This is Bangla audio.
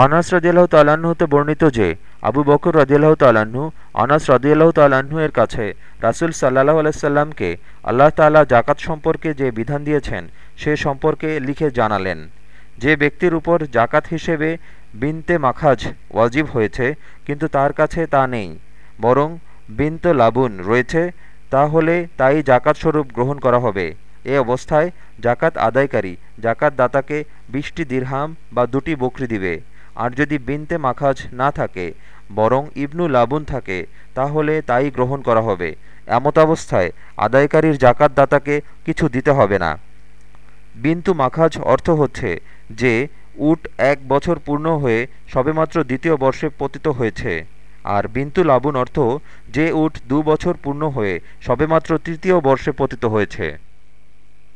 আনাস রদিয়াল্লাহ তাল্লাহ্ন হতে বর্ণিত যে, আবু বকর রদিয়াল্লাহ তাল্লাহ্ন আনাস রদিয়াল্লাহ তাল্লাহ্ন এর কাছে রাসুল সাল্লাহ আলাইসাল্লামকে আল্লাহ তাল্লাহ জাকাত সম্পর্কে যে বিধান দিয়েছেন, সে সম্পর্কে লিখে জানালেন। যে ব্যক্তির উপর জাকাত হিসেবে বিনতে মাখাজ ওয়াজিব হয়েছে, কিন্তু তার কাছে তা নেই, বরং বিন্ত লাবুন রয়েছে, তাহলে তাই জাকাত স্বরূপ গ্রহণ করা হবে। এ অবস্থায় জাকাত আদায়কারী জাকাত দাতাকে বিশটি দিরহাম বা দুটি বকরি দিবে। আর যদি বিনতে মাখাজ না থাকে, বরং ইবনু লাবুন থাকে, তাহলে তাই গ্রহণ করা হবে। এমতাবস্থায় আদায়কারীর জাকাত দাতাকে কিছু দিতে হবে না। বিন্তু মাখাজ অর্থ হচ্ছে যে, উট এক বছর পূর্ণ হয়ে সবেমাত্র দ্বিতীয় বর্ষে পতিত হয়েছে। আর বিন্তু লাবুন অর্থ যে, উট দু বছর পূর্ণ হয়ে সবেমাত্র তৃতীয় বর্ষে পতিত হয়েছে।